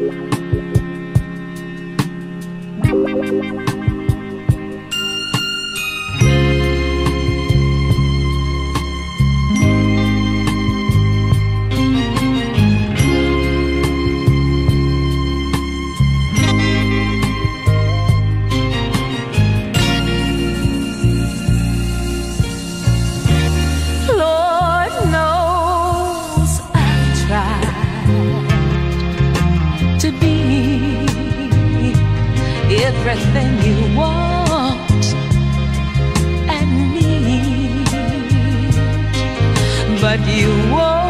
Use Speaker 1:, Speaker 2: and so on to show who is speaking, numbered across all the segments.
Speaker 1: Thank you. Everything you want and need, but you won't,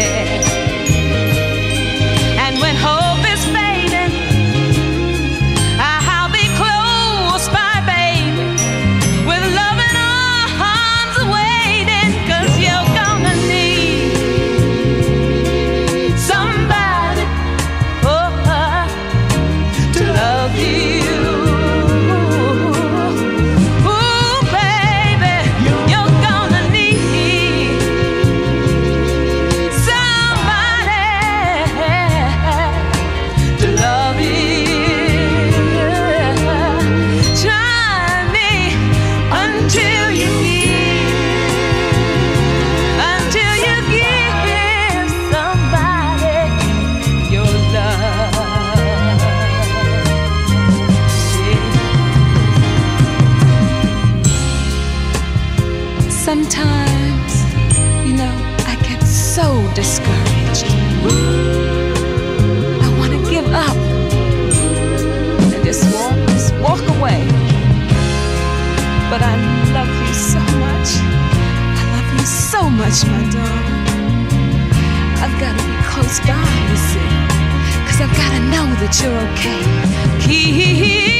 Speaker 1: so discouraged. I want to give up and just walk, just walk away. But I love you so much. I love you so much, my darling. I've got to be close by, you see. Cause I've got to know that you're okay. Keep